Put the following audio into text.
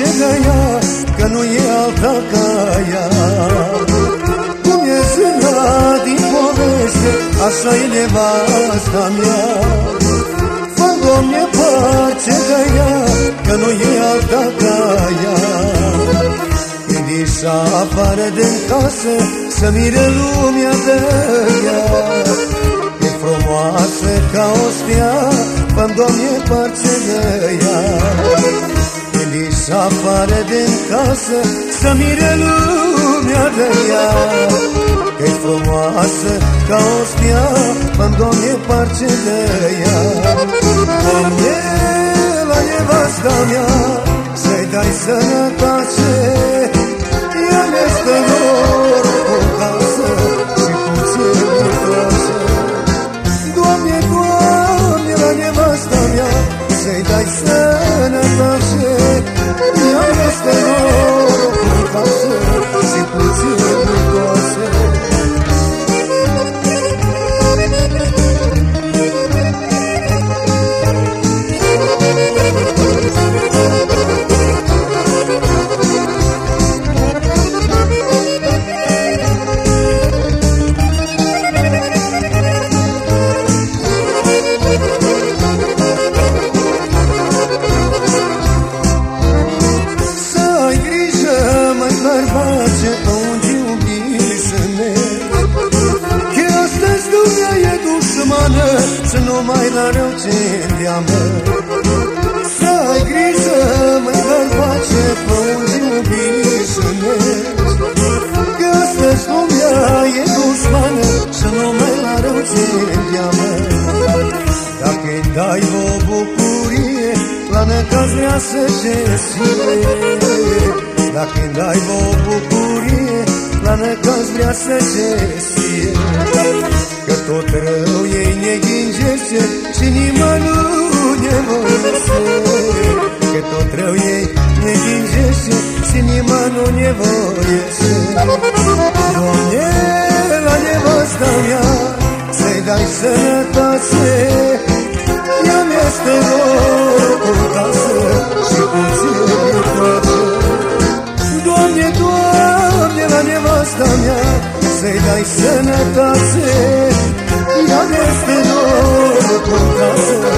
parce de ea Că nu e alta ca ea. Cum e zâna din poveste? Așa e nevasta mea. Mă Doamne, parce de ea Că nu e alta ca ea. Când ieși afară din casă Să mire lumea de ea. Frumoasă ca o stea Fă-mi, Doamne, parce de ea Când ieși afară din casă Să mire lumea de ea. Că frumoasă ca o stea Fă-mi, Doamne, parce de ea. Doamne, la nevasta mea Să-i dai sănătate. Ea ne-stă norocul casă Și puțin frumoasă Doamne, Doamne, la nevasta mea Să-i dai sănătate numai la rău ce îndeamnă Să ai grijă, măi bărbace, pe unde iubi să mergi Că astăzi lumea e dușmană Și numai la rău ce îndeamnă dacă-i dai o bucurie La necaz vrea să te sie Dacă-i dai o bucurie La necaz vrea să te sie Că tot rău ei ne ghingește Și nimeni nu ne voiește Că tot rău ei ne ghingește Și nimeni nu ne voiește Doamne, la nevasta mea Să-i dai sănătate Ea mi-este norocul casă Și puțin place Doamne, Doamne, la nevasta mea Să-i dai sănătate Ea mi-este norocul casă